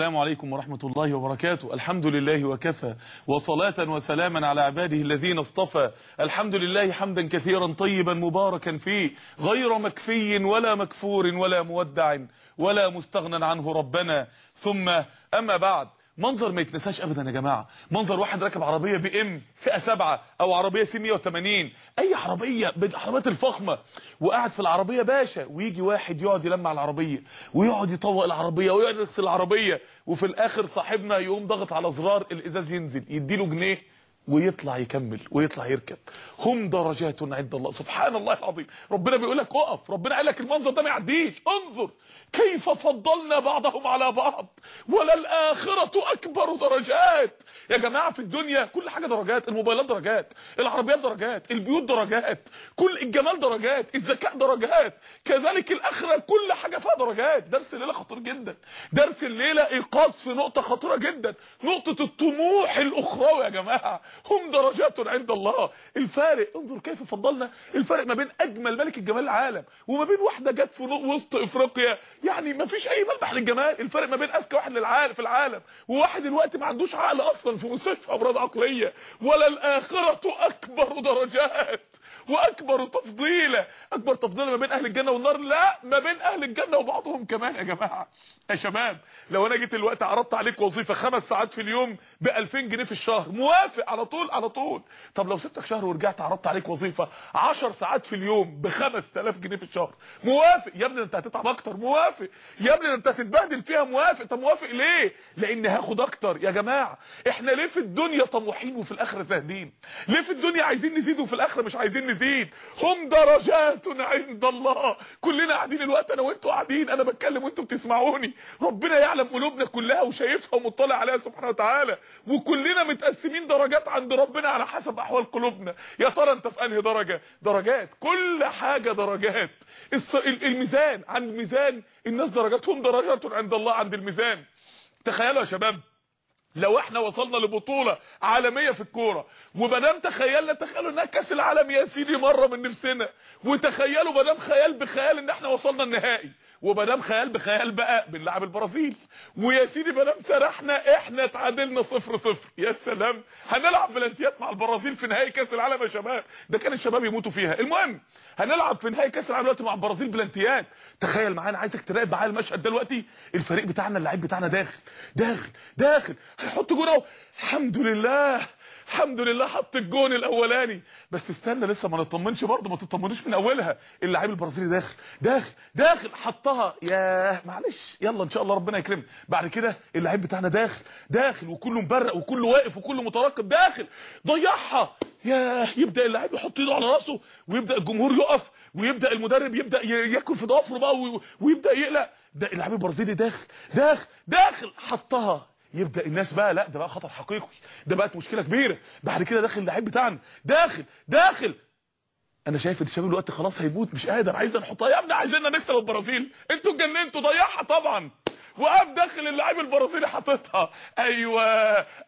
السلام عليكم ورحمة الله وبركاته. الحمد لله وكفى. وصلاة وسلاما على عباده الذين اصطفى. الحمد لله حمدا كثيرا طيبا مباركا فيه. غير مكفي ولا مكفور ولا مودع ولا مستغنى عنه ربنا. ثم أما بعد. منظر ما يتنساش ابدا يا جماعة. منظر واحد راكب عربية بي إم فئة 7 أو عربية سي 180 أي عربية من العربيات الفخمة. وقاعد في العربية باشا ويجي واحد يقعد يلمع العربية ويقعد يطوق العربية ويقعد يغسل العربية وفي الآخر صاحبنا يقوم ضغط على زرار الإزاز ينزل يديله جنيه. ويطلع يكمل ويطلع يركب. هم درجات عند الله. سبحان الله العظيم. ربنا بيقول لك اقف. ربنا قال لك المنظر ده ما يعديش. انظر كيف فضلنا بعضهم على بعض. وللآخرة أكبر درجات. يا جماعة في الدنيا كل حاجة درجات. الموبايلات درجات. العربيات درجات. البيوت درجات. كل الجمال درجات. الذكاء درجات. كذلك الآخرة كل حاجة فيها درجات. درس الليلة خطير جدا. درس الليلة إيقاظ في نقطة خطيرة جدا. نقطة الطموح الأخروي يا جماعة. هم درجات عند الله. الفارق انظر كيف فضلنا. الفارق ما بين أجمل ملك الجمال العالم وما بين واحدة جت في وسط إفريقيا. يعني ما فيش أي ملمح للجمال. الفرق ما بين أذكى واحد للعالم في العالم وواحد دلوقتي ما عندوش عقل أصلا في مستشفى أمراض عقلية. ولا الآخرة أكبر درجات وأكبر تفضيلا أكبر تفضيلا ما بين أهل الجنة والنار؟ لا ما بين أهل الجنة وبعضهم كمان يا جماعة. يا شباب لو أنا جيت دلوقتي عرضت عليك وظيفة خمس ساعات في اليوم ب 2000 جنيه في الشهر موافق على طول على طول. طب لو سبتك شهر ورجعت عرضت عليك وظيفة 10 ساعات في اليوم ب 5000 جنيه في الشهر موافق. يا ابني أنت هتتعب أكتر موافق. يا ابني أنت هتتبهدل فيها موافق. طب موافق ليه؟ لأن هاخد أكتر. يا جماعة إحنا ليه في الدنيا طموحين وفي الاخره زاهدين؟ ليه في الدنيا عايزين نزيد وفي الاخره مش عايزين نزيد؟ هم درجات عند الله. كلنا قاعدين الوقت أنا وأنتوا قاعدين أنا بتكلم وأنتوا بتسمعوني. ربنا يعلم قلوبنا كلها وشايفها ومطلع عليها سبحانه وتعالى. وكلنا متقسمين درجات عند ربنا على حسب أحوال قلوبنا. يا ترى أنت في أنهي درجة؟ درجات. كل حاجة درجات. الميزان. عند ميزان الناس درجاتهم درجات عند الله عند الميزان. تخيلوا يا شباب. لو إحنا وصلنا لبطولة عالمية في الكورة ومادام تخيلنا تخيلوا إنها كأس العالم يا سيدي مرة من نفسنا. وتخيلوا مادام خيال بخيال إن إحنا وصلنا النهائي. ومادام خيال بخيال بقى بنلعب البرازيل. ويا سيدي مادام سرحنا إحنا اتعادلنا صفر صفر. يا سلام. هنلعب بلانتيات مع البرازيل في نهائي كأس العالم يا شباب. ده كان الشباب يموتوا فيها. المهم هنلعب في نهائي كأس العالم دلوقتي مع البرازيل بلانتيات تخيل معانا عايزك تراقب معايا المشهد دلوقتي. الفريق بتاعنا اللعيب بتاعنا داخل داخل داخل. هيحط جون أهو. الحمد لله. الحمد لله حط الجون الأولاني. بس استنى لسه ما نطمنش برضه ما تطمنوش من أولها. اللاعب البرازيلي داخل داخل داخل حطها. ياه معلش. يلا إن شاء الله ربنا يكرمنا. بعد كده اللاعب بتاعنا داخل داخل وكله مبرق وكله واقف وكله مترقب داخل. ضيعها. ياه يبدأ اللاعب يحط ايده على رأسه ويبدأ الجمهور يقف ويبدأ المدرب يبدأ ياكل في ضفره بقى ويبدأ يقلق. ده اللاعب البرازيلي داخل داخل داخل حطها. يبدأ الناس بقى لا ده بقى خطر حقيقي ده بقت مشكلة كبيرة. بعد كده داخل اللعيب بتاعنا داخل داخل. أنا شايف إن الشباب دلوقتي خلاص هيموت مش قادر عايز نحطها. يا ابني عايزيننا نكسب البرازيل. أنتوا اتجننتوا ضيعها طبعا. وقام داخل اللاعب البرازيلي حاططها. أيوه.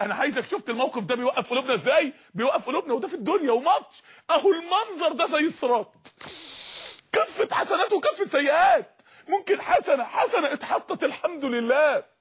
أنا عايزك شفت الموقف ده بيوقف قلوبنا إزاي؟ بيوقف قلوبنا وده في الدنيا وماتش. أهو المنظر ده زي الصراط. كفة حسنات وكفة سيئات. ممكن حسنة حسنة اتحطت الحمد لله.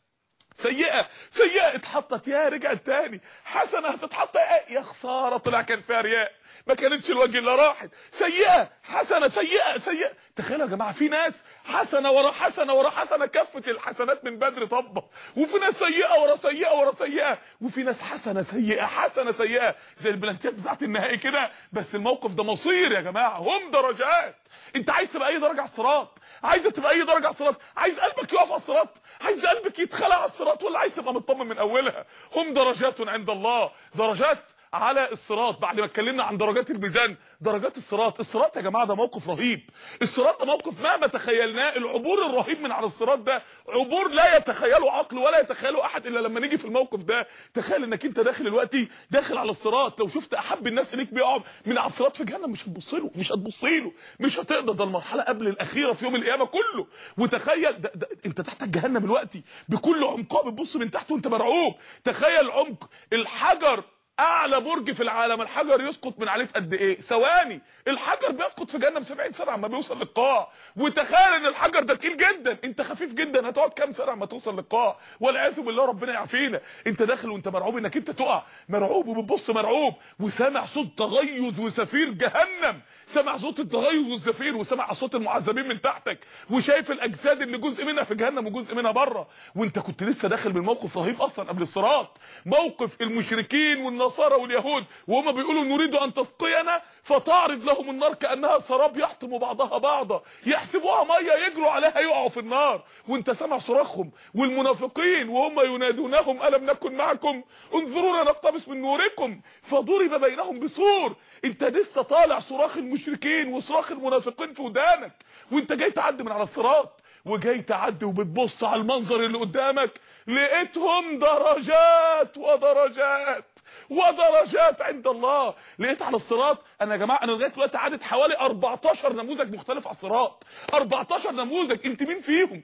سيئة سيئة اتحطت. يا رجعت تاني. حسنة هتتحط. يا خسارة طلع كان فيها رياء. ما كانتش الوجه اللي راحت. سيئة حسنة سيئة سيئة. تخيلوا يا جماعة في ناس حسنة ورا حسنة ورا حسنة كفه الحسنات من بدر طبة. وفي ناس سيئة ورا سيئة ورا سيئة. وفي ناس حسنة سيئة حسنة سيئة. زي البلانتيات بتاعت النهائي كده. بس الموقف ده مصير يا جماعة. هم درجات. انت عايز تبقى اي درجة على الصراط؟ عايزة تبقى اي درجة على الصراط؟ عايز قلبك يقف على الصراط؟ عايز قلبك يتخلع على الصراط ولا عايز تبقى مطمن من أولها؟ هم درجات عند الله. درجات على الصراط. بعد ما اتكلمنا عن درجات الميزان درجات الصراط. الصراط يا جماعة ده موقف رهيب. الصراط ده موقف مهما تخيلناه العبور الرهيب من على الصراط ده عبور لا يتخيله عقل ولا يتخيله أحد إلا لما نيجي في الموقف ده. تخيل إنك أنت داخل دلوقتي داخل على الصراط. لو شفت أحب الناس إليك بيقعد من على الصراط في جهنم مش هتبص له مش هتبص له مش هتقدر. ده المرحلة قبل الأخيرة في يوم القيامة كله. وتخيل ده ده أنت تحت جهنم دلوقتي بكل عمقها بتبص من تحت وأنت مرعوب. تخيل عمق الحجر أعلى برج في العالم. الحجر يسقط من عليه في قد إيه؟ ثواني. الحجر بيسقط في جهنم 70 سنة عما بيوصل للقاع وتخيل إن الحجر ده تقيل جدا. أنت خفيف جدا. هتقعد كام سنة عما توصل للقاع والعياذ بالله ربنا يعافينا. أنت داخل وأنت مرعوب إنك أنت تقع. مرعوب وبتبص مرعوب. وسامع صوت تغيظ وزفير جهنم. سامع صوت التغيظ والزفير. وسامع صوت المعذبين من تحتك. وشايف الأجساد اللي جزء منها في جهنم وجزء منها بره. وأنت كنت لسه داخل من موقف رهيب أصلا قبل الصراط. موقف المشركين والنصارى واليهود وهم بيقولوا نريد أن تسقينا فتعرض لهم النار كأنها سراب يحطم بعضها بعضا. يحسبوها مية يجروا عليها يقعوا في النار. وانت سامع صراخهم والمنافقين وهم ينادونهم ألم نكن معكم؟ انظرونا نقتبس من نوركم. فضرب بينهم بسور. انت لسه طالع صراخ المشركين وصراخ المنافقين في ودانك. وانت جاي تعدي من على الصراط. وجاي تعدي وبتبص على المنظر اللي قدامك لقيتهم درجات ودرجات. ودرجات عند الله. لقيت على الصراط أنا يا جماعة أنا لغاية دلوقتي عدت حوالي 14 نموذج مختلف على الصراط. 14 نموذج أنت مين فيهم؟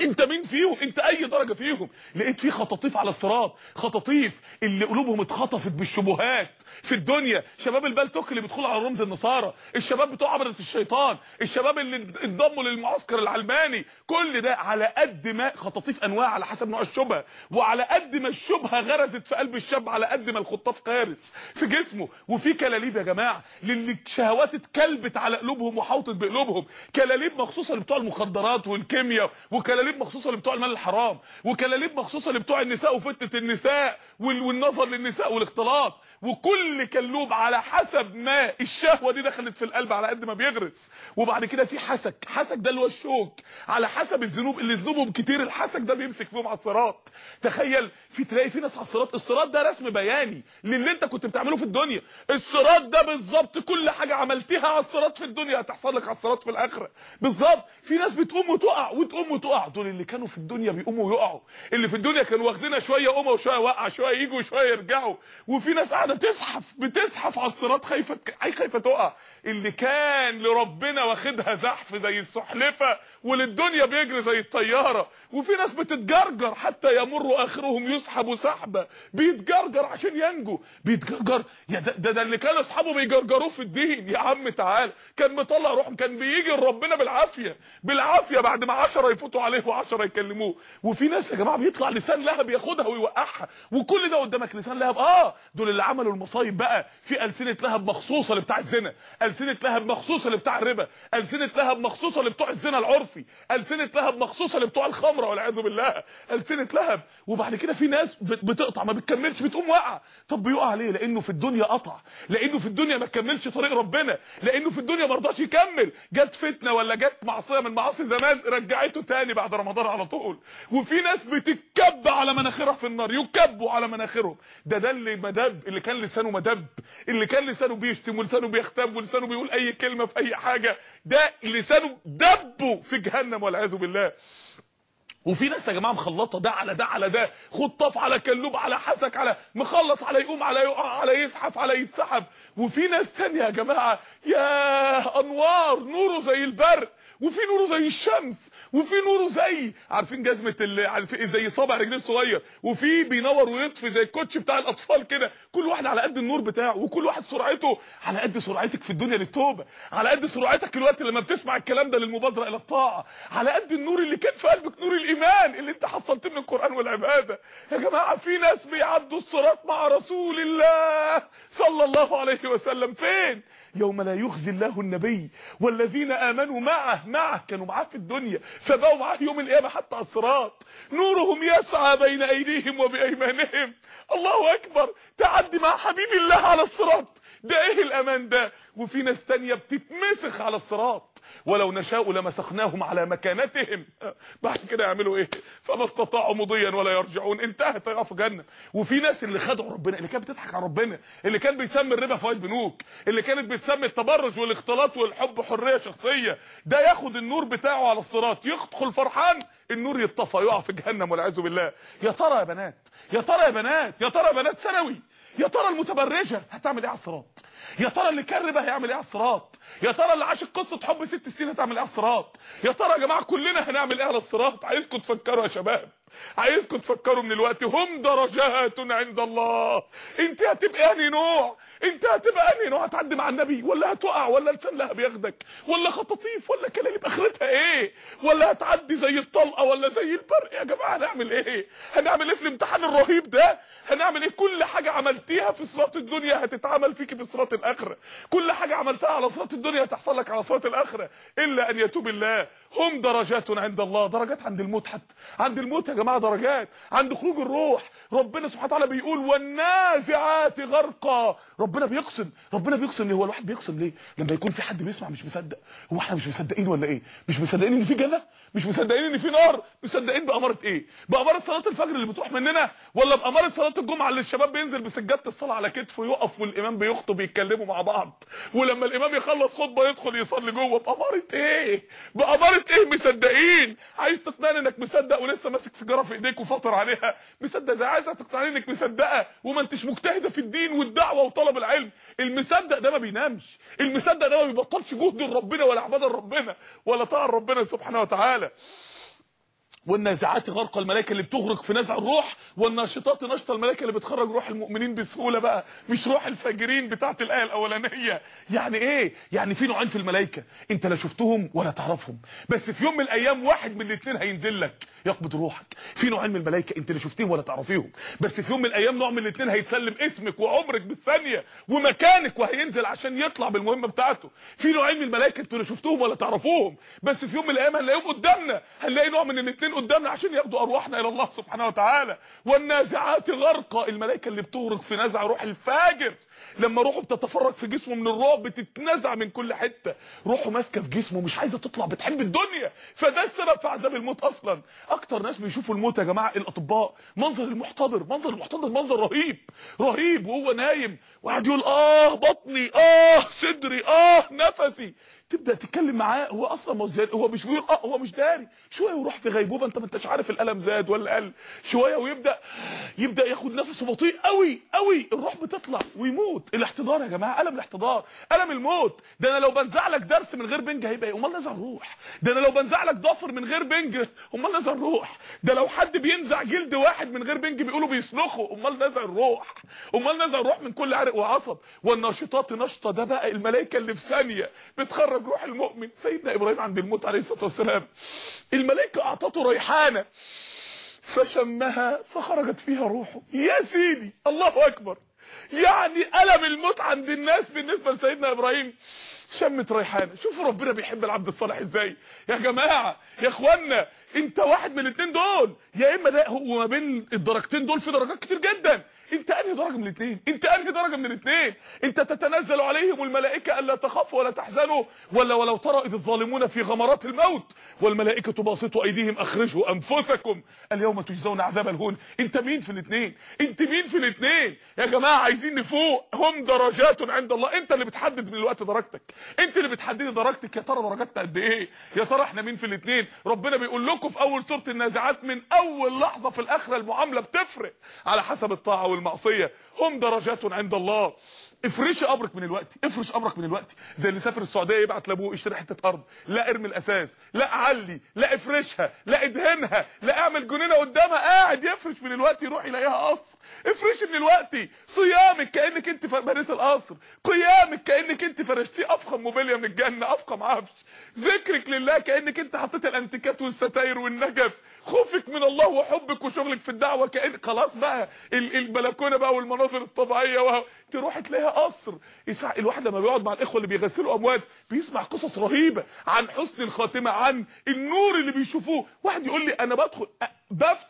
انت مين فيهم؟ انت اي درجة فيهم. لقيت في خطاطيف على الصراط. خطاطيف اللي قلوبهم اتخطفت بالشبهات في الدنيا. شباب البلتوك اللي بيدخلوا على رمز النصارى. الشباب بتوع عبده الشيطان. الشباب اللي انضموا للمعسكر العلماني. كل ده على قد ما خطاطيف أنواع على حسب نوع الشبهة. وعلى قد ما الشبهة غرزت في قلب الشاب على قد ما الخطاف غارس في جسمه. وفي كلاليب يا جماعة. للي الشهوات اتكلبت على قلوبهم وحوطت بقلوبهم. كلاليب مخصوصه لبتوع المخدرات والكيمياء. وكلاليب مخصوصة لبتوع المال الحرام وكلاليب مخصوصة لبتوع النساء وفتنة النساء وال- والنظر للنساء والاختلاط. وكل كلوب على حسب ما الشهوة دي دخلت في القلب على قد ما بيغرس. وبعد كده في حسك. حسك ده اللي هو الشوك. على حسب الذنوب اللي ذنوبهم كتير الحسك ده بيمسك فيهم على الصراط. تخيل في تلاقي في ناس على الصراط. الصراط ده رسم بياني للي انت كنت بتعمله في الدنيا. الصراط ده بالظبط كل حاجة عملتها على الصراط في الدنيا هتحصل لك على الصراط في الآخرة. بالظبط. في ناس بتقوم وتقع وتقوم وتقع. دول اللي كانوا في الدنيا بيقوموا ويقعوا. اللي في الدنيا كانوا واخدينها شوية قومه وشويه وقع شوية يجوا وشويه يرجعوا. وفي ناس قاعدة تزحف بتزحف على الصراط خايفه اي خايفة تقع. اللي كان لربنا واخدها زحف زي السحلفة وللدنيا بيجري زي الطيارة. وفي ناس بتتجرجر حتى يمر آخرهم يسحب سحبة. بيتجرجر عشان ينجو بيتجرجر؟ يا ده ده, ده اللي كانوا أصحابه بيجرجروه في الدين. يا عم تعال. كان مطلع روحهم كان بيجي لربنا بالعافية. بالعافية بعد ما 10 يفوتوا عليه و10 يكلموه. وفي ناس يا جماعة بيطلع لسان لهب ياخدها ويوقعها. وكل ده قدامك لسان لهب. آه دول اللي عملوا المصايب بقى. في ألسنة لهب مخصوصة لبتاع الزنا. ألسنة لهب مخصوصة لبتاع الربا. ألسنة لهب مخصوصة لبتوع الزنا العرفي السنة لهب مخصوصة لبتوع الخمرة والعياذ بالله. السنة لهب وبعد كده في ناس بت- بتقطع ما بتكملش بتقوم واقعة. طب بيقع ليه؟ لأنه في الدنيا قطع لأنه في الدنيا ما كملش طريق ربنا لأنه في الدنيا ما رضاش يكمل. جت فتنة ولا جت معصية من معاصي زمان رجعته تاني بعد رمضان على طول. وفي ناس بتتكب على مناخيرها في النار يكبوا على مناخيرهم. ده ده اللي مدب اللي كان لسانه مدب اللي كان لسانه بيشتم ولسانه بيختم ولسانه بيقول أي كلمة في أي حاجة. ده لسانه دبه في جهنم والعياذ بالله. وفي ناس يا جماعة مخلطة ده على ده على ده خطاف على كلوب على حسك على مخلط على يقوم على يقع على يزحف على يتسحب. وفي ناس تانية يا جماعة يا أنوار نوره زي البرق وفي نوره زي الشمس وفي نوره زي عارفين جزمة عارفين زي صابع رجليه الصغير وفي بينور ويطفي زي الكوتش بتاع الأطفال كده. كل واحد على قد النور بتاعه وكل واحد سرعته على قد سرعتك في الدنيا للتوبة على قد سرعتك الوقت لما بتسمع الكلام ده للمبادرة إلى الطاعة على قد النور اللي كان في قلبك نور الإيمان اللي أنت حصلت من القرآن والعبادة. يا جماعة في ناس بيعدوا الصراط مع رسول الله صلى الله عليه وسلم. فين؟ يوم لا يخزي الله النبي والذين آمنوا معه معه كانوا معاه في الدنيا فبقوا معاه يوم القيامة حتى على الصراط. نورهم يسعى بين أيديهم وبأيمانهم. الله أكبر. تعدي مع حبيب الله على الصراط. ده إيه الأمان ده؟ وفي ناس تانية بتتمسخ على الصراط. ولو نشاء لمسخناهم على مكانتهم. بعد كده يعملوا إيه؟ فما استطاعوا مضيا ولا يرجعون. انتهت يقفوا جنة. وفي ناس اللي خدعوا ربنا اللي كانت بتضحك على ربنا اللي كان بيسمي الربا فوائد بنوك اللي كانت بتسمي التبرج والاختلاط والحب حرية شخصية. ده ياخد النور بتاعه على الصراط. يدخل فرحان النور يطفى يقع في جهنم والعياذ بالله. يا ترى يا بنات يا ترى يا بنات يا ترى يا بنات ثانوي يا ترى المتبرجة هتعمل إيه على الصراط؟ يا ترى اللي كان ربا هيعمل إيه على الصراط؟ يا ترى اللي عاش قصة حب ست سنين هتعمل إيه على الصراط؟ يا ترى يا جماعة كلنا هنعمل إيه على الصراط؟ عايزكم تفكروا يا شباب. عايزكم تفكروا من الوقت هم درجات عند الله. انت هتبقى انهي نوع انت هتبقى انهي نوع هتعدي مع النبي. ولا هتقع ولا لسان لهب ياخدك ولا خطاطيف ولا كلاليب اخرتها إيه؟ ولا هتعدي زي الطلقة ولا زي البرق. يا جماعة هنعمل إيه؟ هنعمل إيه في الامتحان الرهيب ده؟ هنعمل إيه؟ كل حاجة عملتيها في صراط الدنيا هتتعمل فيك في صراط الاخره كل حاجة عملتها على صراط الدنيا هتحصل لك على صراط الأخرة. إلا أن يتوب الله. هم درجات عند الله. درجات عند الموت حتى. عند الموت يا جماعة درجات. عند خروج الروح. ربنا سبحانه وتعالى بيقول والنازعات غرقا. ربنا بيقسم. ربنا بيقسم ليه؟ هو الواحد بيقسم ليه؟ لما يكون في حد بيسمع مش مصدق. هو إحنا مش مصدقين ولا إيه؟ مش مصدقين إن في جنة؟ مش مصدقين إن في نار؟ مصدقين بأمارة إيه؟ بأمارة صلاة الفجر اللي بتروح مننا؟ ولا بأمارة صلاة الجمعة اللي الشباب بينزل بسجادة الصلاة على كتفه يقف والإمام بيخطب يتكلموا مع بعض. ولما الإمام يخلص خطبة يدخل يصلي جوه بأمارة إيه؟ بأمارة إيه مصدقين؟ عايز تقنعني إنك مصدق ولسه ماسك سيجارة في إيديك وفاطر عليها؟ مصدق زي عايزة تقنعني إنك مصدقة وما أنتش مجتهدة في الدين والدعوة وطلب العلم. المصدق ده ما بينامش. المصدق ده ما بيبطلش جهد لربنا ولا عبادة لربنا ولا طاعة لربنا سبحانه وتعالى. والنازعات غرق الملائكة اللي بتغرق في نزع الروح والناشطات نشط الملائكة اللي بتخرج روح المؤمنين بسهولة بقى مش روح الفاجرين بتاعت الآية الأولانية. يعني إيه؟ يعني في نوعين في الملائكة. أنت لا شفتهم ولا تعرفهم. بس في يوم من الأيام واحد من الاثنين هينزل لك يقبض روحك. في نوعين من الملائكة أنت لا شفتهم ولا تعرفيهم. بس في يوم من الأيام نوع من الاثنين هيتسلم اسمك وعمرك بالثانية ومكانك وهينزل عشان يطلع بالمهمة بتاعته. في نوعين من الملائكة أنتوا لا شفتوهم ولا تعرفوهم. بس في يوم من الأيام هنلاقيهم قدامنا. هنلاقي نوع من الاثنين قدامنا عشان ياخدوا أرواحنا إلى الله سبحانه وتعالى. والنازعات غرقا الملائكة اللي بتغرق في نزع روح الفاجر. لما روحه بتتفرج في جسمه من الرعب بتتنزع من كل حتة. روحه ماسكة في جسمه مش عايزة تطلع بتحب الدنيا. فده السبب في عذاب الموت أصلا. أكتر ناس بيشوفوا الموت يا جماعة الأطباء. منظر المحتضر منظر المحتضر منظر رهيب. رهيب وهو نايم. وقاعد يقول آه بطني آه صدري آه نفسي. تبدأ تتكلم معاه هو أصلا مش هو مش بيقول آه هو مش داري. شوية ويروح في غيبوبة أنت ما أنتش عارف الألم زاد ولا قل. شوية ويبدا يبدأ ياخد نفسه بطيء قوي قوي الروح بتطلع ويموت. الاحتضار يا جماعة ألم الاحتضار ألم الموت. ده أنا لو بنزع لك درس من غير بنج هيبقى إيه؟ أمال نزع الروح ده أنا لو بنزع لك ضفر من غير بنج أمال نزع الروح ده لو حد بينزع جلد واحد من غير بنج بيقولوا بيسلخه أمال نزع الروح أمال نزع الروح من كل عرق وعصب. والناشطات نشطة. ده بقى الملائكه اللي في ثانية. بتخرج روح المؤمن. سيدنا إبراهيم عند الموت عليه الصلاة والسلام. الملائكة أعطته ريحانة. فشمها فخرجت فيها روحه. يا سيدي الله أكبر. يعني ألم الموت عند الناس بالنسبة لسيدنا إبراهيم. شمت ريحانه شوفوا ربنا بيحب العبد الصالح إزاي. يا جماعة يا اخوانا أنت واحد من الاثنين دول. يا إما ده هو ما بين الدرجتين دول في درجات كتير جدا. أنت أنهي درجة من الاثنين أنت أنهي درجة من الاثنين أنت تتنزل عليهم الملائكة ألا تخافوا ولا تحزنوا. ولا ولو ترى إذ الظالمون في غمرات الموت. والملائكة باسطوا أيديهم أخرجوا أنفسكم. اليوم تجزون عذاب الهون. أنت مين في الاثنين أنت مين في الاثنين يا جماعة عايزين نفوق. هم درجات عند الله. أنت اللي بتحدد من الوقت درجتك. انت اللي بتحددي درجتك يا ترى درجاتنا قد إيه؟ يا ترى إحنا مين في الاثنين ربنا بيقول لكم في أول سورة النازعات من أول لحظة في الآخرة المعاملة بتفرق على حسب الطاعة والمعصية. هم درجات عند الله. افرشي قبرك من الوقت افرش قبرك من الوقت. زي اللي سافر السعودية يبعت لأبوه اشتري حتة أرض. لا ارمي الأساس لا علي لا افرشها لا ادهنها لا اعمل جنينة قدامها. قاعد يفرش من الوقت يروح يلاقيها قصر. افرشي من الوقت. صيامك كأنك انت بنيت القصر. قيامك كأنك انت فرشتي أفخم موبيليا من الجنة أفخم عفش. ذكرك لله كأنك أنت حطيت الأنتيكات والستاير والنجف. خوفك من الله وحبك وشغلك في الدعوة كان خلاص بقى البلكونة بقى والمناظر الطبيعية وه... تروح تلاقيها قصر. الواحد لما بيقعد مع الإخوة اللي بيغسلوا أموات بيسمع قصص رهيبة عن حسن الخاتمة عن النور اللي بيشوفوه. واحد يقول لي أنا بدخل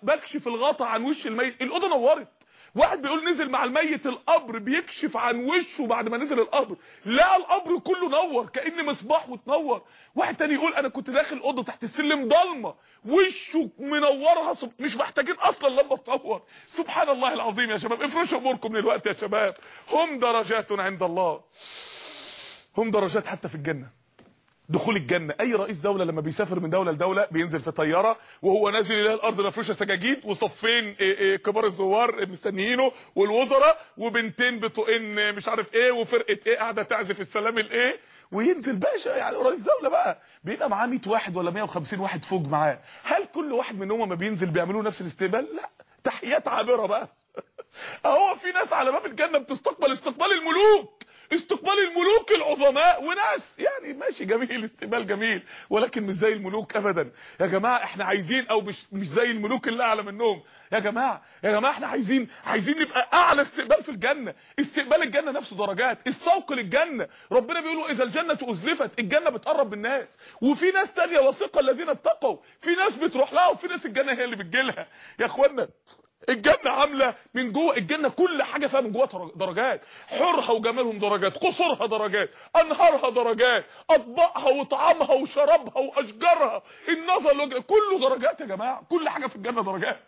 بكشف الغطا عن وش الميت. الأوضة نورت. واحد بيقول نزل مع الميت القبر بيكشف عن وشه بعد ما نزل القبر. لقى القبر كله نور كأن مصباح وتنور واحد تاني يقول أنا كنت داخل أوضة تحت السلم ضلمة. وشه منورها صب... مش محتاجين أصلا لما تنور. سبحان الله العظيم يا شباب. افرشوا أموركم من الوقت يا شباب. هم درجات عند الله. هم درجات حتى في الجنة. دخول الجنة. أي رئيس دولة لما بيسافر من دولة لدولة بينزل في طيارة وهو نازل يلاقي الأرض مفروشه سجاجيد وصفين إيه إيه كبار الزوار مستنيينه والوزراء وبنتين بطوقين مش عارف إيه وفرقة إيه قاعدة تعزف السلام الإيه وينزل باشا. يعني رئيس دولة بقى بيبقى معاه 100 واحد ولا 150 واحد فوق معاه. هل كل واحد منهم ما بينزل بيعملوا نفس الاستقبال؟ لا. تحيات عابرة بقى. أهو في ناس على باب الجنة بتستقبل استقبال الملوك. استقبال الملوك العظماء وناس. يعني ماشي جميل استقبال جميل. ولكن مش زي الملوك ابدا. يا جماعة إحنا عايزين أو مش مش زي الملوك اللي أعلى منهم. يا جماعة يا جماعة إحنا عايزين عايزين نبقى أعلى استقبال في الجنة. استقبال الجنة نفسه درجات. السوق للجنة. ربنا بيقول إذا الجنة أزلفت الجنة بتقرب من الناس. وفي ناس تانية وثيقة الذين اتقوا. في ناس بتروح لها وفي ناس الجنة هي اللي بتجيلها. يا اخوانا الجنة عاملة من جوه الجنة كل حاجة فيها من جوه درجات. حورها وجمالهم درجات قصورها درجات أنهارها درجات أطباقها وطعامها وشرابها وأشجارها النظر كله درجات يا جماعة كل حاجة في الجنة درجات.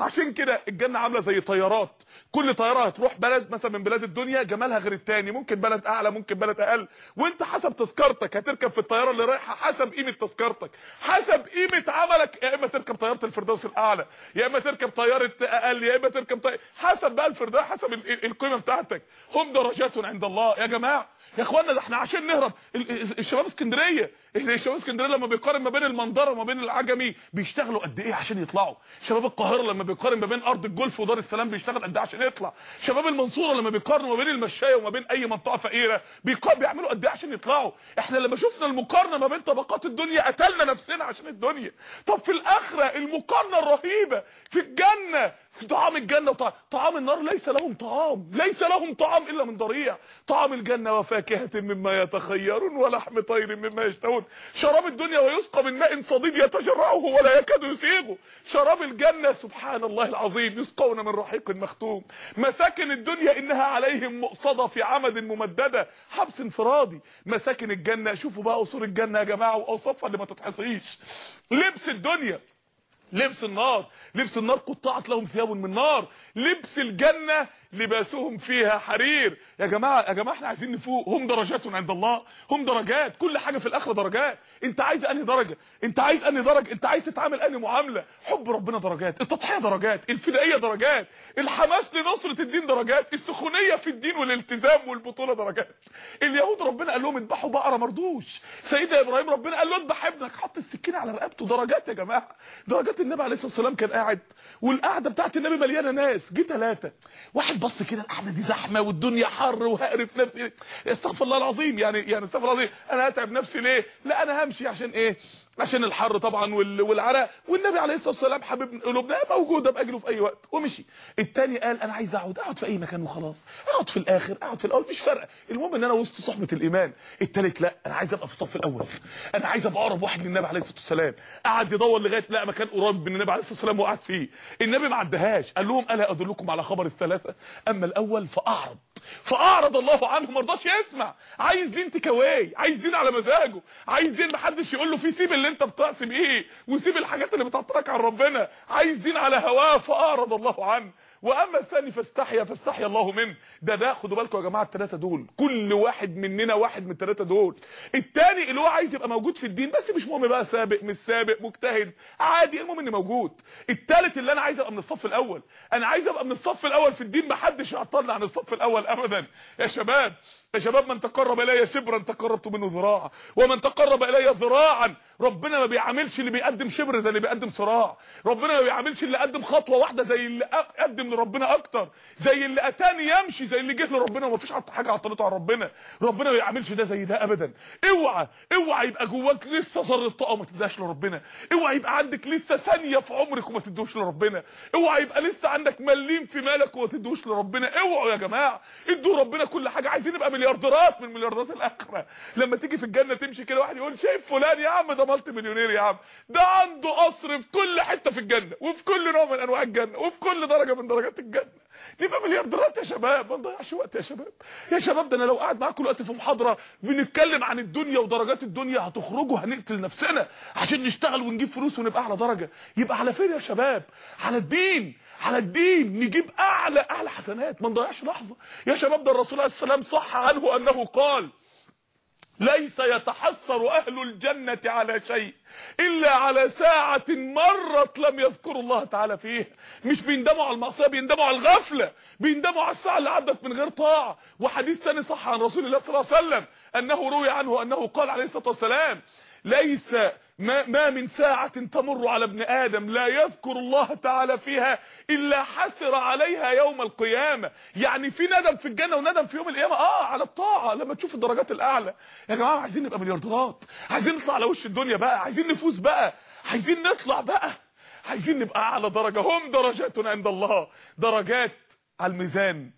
عشان كده الجنة عاملة زي طيارات. كل طيارة هتروح بلد مثلا من بلاد الدنيا جمالها غير التاني ممكن بلد أعلى ممكن بلد أقل. وأنت حسب تذكرتك هتركب في الطيارة اللي رايحة حسب قيمة تذكرتك حسب قيمة عملك. يا إما تركب طيارة الفردوس الأعلى يا إما تركب طيارة أقل يا إما تركب طيب حسب بقى الفردوس حسب القيمة بتاعتك. هم درجات عند الله. يا جماعة يا اخوانا ده إحنا عشان نهرب. الشباب اسكندرية الشباب اسكندرية لما بيقارن ما بين المنظرة وما بين العجمي بيشتغلوا قد إيه عشان يطلعوا؟ شباب القاهرة لما بيقارن ما بين أرض الجولف ودار السلام بيشتغل قد إيه عشان يطلع. شباب المنصورة لما بيقارنوا ما بين المشاية وما بين أي منطقة فقيرة بيعملوا قد إيه عشان يطلعوا؟ إحنا لما شفنا المقارنة ما بين طبقات الدنيا قتلنا نفسنا عشان الدنيا. طب في الآخرة المقارنة الرهيبة في الجنه في طعام الجنة وطعام طعام النار ليس لهم طعام ليس لهم طعام إلا من ضريع. طعام الجنة وفاكهة مما يتخيرون ولحم طير مما يشتهون. شراب الدنيا ويسقى من ماء صديد يتجرعه ولا يكاد يسيغه. شراب الجنة سبحان الله العظيم يسقون من رحيق مختوم. مساكن الدنيا إنها عليهم مؤصدة في عمد ممددة. حبس انفرادي. مساكن الجنة شوفوا بقى أصول الجنة يا جماعة وأوصافها اللي ما تتحصيش. لبس الدنيا. لبس النار لبس النار قطعت لهم ثياب من نار لبس الجنة لباسهم فيها حرير. يا جماعة يا جماعة إحنا عايزين نفوق. هم درجات عند الله. هم درجات. كل حاجة في الآخرة درجات. أنت عايز أنهي درجة؟ أنت عايز أنهي درجة؟ أنت عايز تتعامل أنهي معاملة؟ حب ربنا درجات. التضحية درجات. الفدائية درجات. الحماس لنصرة الدين درجات. السخونية في الدين والالتزام والبطولة درجات. اليهود ربنا قال لهم اذبحوا بقرة مردوش. سيدنا إبراهيم ربنا قال له اذبح ابنك. حط السكينة على رقبته. درجات يا جماعة. درجات النبي عليه الصلاة والسلام كان قاعد. والقعدة بتاعت النبي مليانة ناس. جه ثلاثة واحد بص كده القعده دي زحمة والدنيا حر وهقرف نفسي. استغفر الله العظيم يعني يعني استغفر الله العظيم. أنا هتعب نفسي ليه؟ لا أنا همشي عشان إيه؟ عشان الحر طبعا والعرق والنبي عليه الصلاة والسلام حبيب قلوبنا موجودة بأجله في أي وقت. ومشي. الثاني قال أنا عايز أقعد أقعد في أي مكان وخلاص. أقعد في الآخر أقعد في الأول. مش فارقة. المهم إن أنا وسط صحبة الإيمان. الثالث لا أنا عايز أبقى في الصف الأول. أنا عايز أبقى أقرب واحد للنبي عليه الصلاة والسلام. قعد يدور لغاية لقى مكان قريب من النبي عليه الصلاة والسلام وقعد فيه. النبي ما عدهاش. قال لهم ألا أدلكم على خبر الثلاثة؟ أما الأول فأعرض. فأعرض الله عنه. ما رضاش يسمع. عايز دين تكاواي عايز دين على مزاجه. عايز دين محدش يقول له فيه سيب اللي انت بتعصي بيه وسيب الحاجات اللي بتعطلك عن ربنا. عايز دين على هواه فأعرض الله عنه. وأما الثاني فاستحيا فاستحيا الله منه. ده ده خدوا بالكم يا جماعة الثلاثه دول. كل واحد مننا واحد من الثلاثه دول. الثاني اللي هو عايز يبقى موجود في الدين بس مش مهم بقى سابق مش سابق مجتهد عادي المهم إني موجود. الثالث اللي أنا عايز أبقى من الصف الأول. أنا عايز أبقى من الصف الأول في الدين محدش يعطلني عن الصف الأول ابدا. يا شباب يا شباب من تقرب إلي شبرا تقربت منه ذراعا. ومن تقرب إلي ذراعا ربنا ما بيعاملش اللي بيقدم شبر زي اللي بيقدم صراع. ربنا ما بيعاملش اللي قدم خطوة واحدة زي اللي قدم لربنا أكتر. زي اللي أتاني يمشي زي اللي جه لربنا. وما فيش حاجة عطلته عن ربنا. ربنا ما بيعاملش ده زي ده ابدا. اوعى اوعى يبقى جواك لسه ذرة طاقة ما تديهاش لربنا. اوعى يبقى عندك لسه ثانية في عمرك وما تدوش لربنا. اوعى يبقى لسه عندك مليم في مالك وما تدوش لربنا. اوعوا يا جماعة. ادوا ربنا كل حاجة. عايزين نبقى مليارديرات من مليارديرات الآخرة. لما تيجي في الجنة تمشي كده واحد يقول شايف فلان يا عم ده مالتي مليونير يا عم. ده عنده قصر في كل حتة في الجنة. وفي كل نوع من أنواع الجنة. وفي كل درجة من درجات الجنه نبقى مليارديرات يا شباب. ما نضيعش وقت يا شباب. يا شباب ده أنا لو قاعد معاكم دلوقتي في محاضرة بنتكلم عن الدنيا ودرجات الدنيا هتخرجوا هنقتل نفسنا عشان نشتغل ونجيب فلوس ونبقى أعلى درجة. يبقى على فين يا شباب. على الدين. على الدين. نجيب أعلى أعلى حسنات. ما نضيعش لحظة. يا شباب ده الرسول عليه السلام صح عنه أنه قال ليس يتحسر أهل الجنة على شيء إلا على ساعة مرت لم يذكروا الله تعالى فيها مش بيندموا على المعصية بيندموا على الغفلة بيندموا على الساعة اللي عدت من غير طاعة. وحديث تاني صح عن رسول الله صلى الله عليه وسلم أنه روي عنه أنه قال عليه الصلاة والسلام ليس ما, ما من ساعة تمر على ابن آدم لا يذكر الله تعالى فيها إلا حسر عليها يوم القيامة. يعني في ندم في الجنة وندم في يوم القيامة. آه على الطاعة. لما تشوف الدرجات الأعلى. يا جماعة عايزين نبقى مليارديرات. عايزين نطلع على وش الدنيا بقى. عايزين نفوز بقى. عايزين نطلع بقى. عايزين نبقى أعلى درجة. هم درجات عند الله. درجات على الميزان.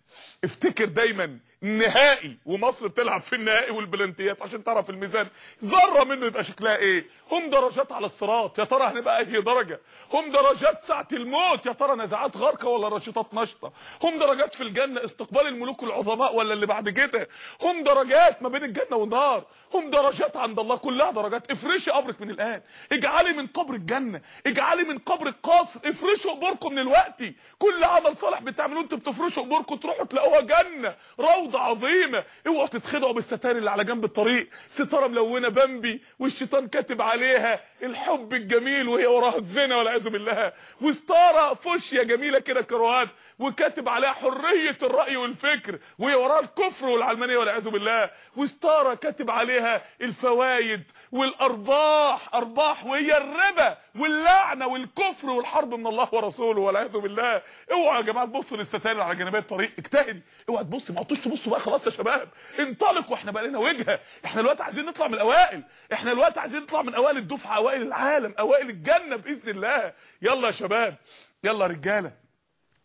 افتكر دايما النهائي ومصر بتلعب في النهائي والبلنتيات عشان تعرف الميزان. ذرة منه يبقى شكلها إيه؟ هم درجات على الصراط. يا ترى هنبقى أي درجة؟ هم درجات ساعة الموت. يا ترى نزعات غارقه ولا رشيطات نشطة؟ هم درجات في الجنة استقبال الملوك العظماء ولا اللي بعد كده؟ هم درجات ما بين الجنة والنار. هم درجات عند الله كلها درجات. افرشي قبرك من الآن. اجعلي من قبر الجنة. اجعلي من قبر القصر افرشوا قبوركم من الوقت كل عمل صالح بتعملوه. أنتوا بتفرشوا قبوركم تروحوا تلاقوها جنة. روضة عظيمة. اوعوا تتخدعوا بالستار اللي على جنب الطريق. ستارة ملونة بامبي والشيطان كاتب عليها الحب الجميل وهي وراها الزنا والعياذ بالله. وستارة فوشيا جميلة كده كروات وكاتب عليها حرية الرأي والفكر وهي وراها الكفر والعلمانية والعياذ بالله. وستارة كاتب عليها الفوايد والأرباح. أرباح وهي الربا واللعنة والكفر والحرب من الله ورسوله والعياذ بالله. اوعوا يا جماعة تبصوا للستائر اللي على جانبي الطريق اجتهدي اوعى تبص ما عدتوش تبصوا بقى خلاص يا شباب. انطلقوا إحنا بقى لنا وجهة. إحنا دلوقتي عايزين نطلع من الأوائل. إحنا دلوقتي عايزين نطلع من أوائل الدفعة أوائل العالم أوائل الجنة بإذن الله. يلا يا شباب. يلا رجالة.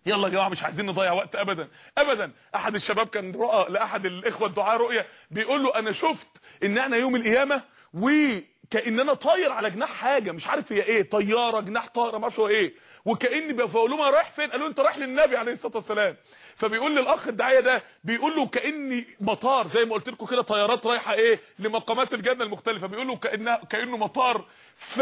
يلا يا جماعة مش عايزين نضيع وقت ابدا. ابدا. أحد الشباب كان رؤى لأحد الإخوة الدعاء رؤية بيقول له أنا شفت إن أنا يوم القيامة وكأن أنا طاير على جناح حاجة. مش عارف هي إيه. طيارة جناح طائره ما أعرفش هو إيه. وكأني بقول لهم رايح فين؟ قالوا أنت رايح للنبي عليه الصلاة والسلام. فبيقول للأخ الداعيه ده بيقول له كأني مطار زي ما قلت لكم كده طيارات رايحة إيه؟ لمقامات الجنة المختلفة. بيقول له كانه كأنه مطار. ف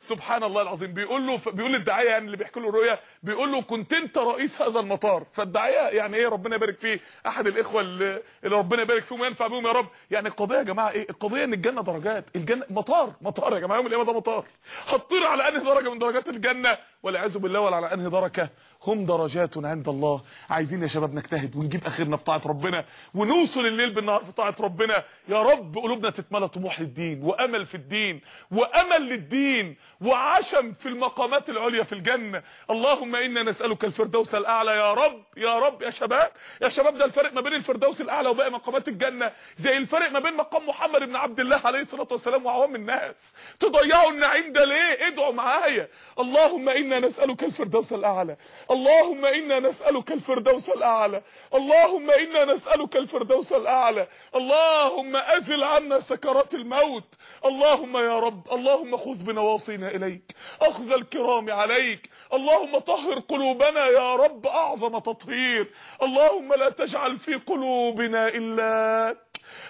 سبحان الله العظيم. بيقول له بيقول للداعيه يعني اللي بيحكي له الرؤيا بيقول له كنت أنت رئيس هذا المطار. فالداعيه يعني إيه؟ ربنا يبارك فيه. أحد الإخوة اللي, ربنا يبارك فيهم وينفع بيهم يا رب. يعني القضية يا جماعة إيه؟ القضية إن الجنة درجات. الجنه مطار. مطار يا جماعة يوم القيامة ده مطار. هتطير على أنهي درجة من درجات الجنة؟ والعياذ بالله ولا على أنهي درجة؟ هم درجات عند الله. عايزين يا شباب نجتهد ونجيب آخرنا في طاعة ربنا ونوصل الليل بالنهار في طاعة ربنا. يا رب قلوبنا تتملى طموح للدين وأمل في الدين وأمل للدين وعشم في المقامات العليا في الجنة. اللهم إنا نسألك الفردوس الأعلى. يا رب يا رب يا شباب يا شباب ده الفرق ما بين الفردوس الأعلى وباقي مقامات الجنة. زي الفرق ما بين مقام محمد بن عبد الله عليه الصلاة والسلام وعوام الناس. تضيعوا النعيم ده ليه؟ ادعوا معايا. اللهم إنا نسألك الفردوس الأعلى. اللهم إنا نسألك الفردوس الأعلى. اللهم إنا نسألك الفردوس الأعلى. اللهم أزل عنا سكرات الموت. اللهم يا رب اللهم خذ بنواصينا إليك. أخذ الكرام عليك. اللهم طهر قلوبنا يا رب أعظم تطهير. اللهم لا تجعل في قلوبنا إلا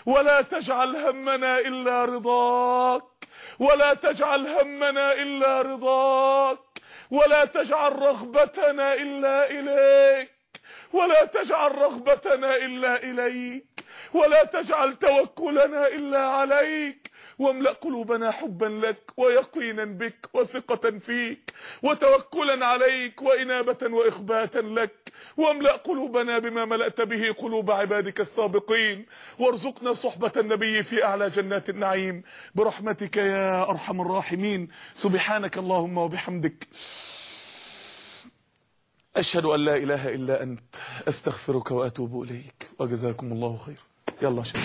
ولا تجعل همنا إلا رضاك. ولا تجعل همنا إلا رضاك. ولا تجعل رغبتنا إلا إليك. ولا تجعل رغبتنا إلا إليك. ولا تجعل توكلنا إلا عليك. واملأ قلوبنا حبا لك ويقينا بك وثقة فيك وتوكلا عليك وإنابة وإخباتا لك واملأ قلوبنا بما ملأت به قلوب عبادك السابقين وارزقنا صحبة النبي في أعلى جنات النعيم برحمتك يا أرحم الراحمين سبحانك اللهم وبحمدك أشهد أن لا إله إلا أنت أستغفرك وأتوب إليك وجزاكم الله خير يلا شكرا.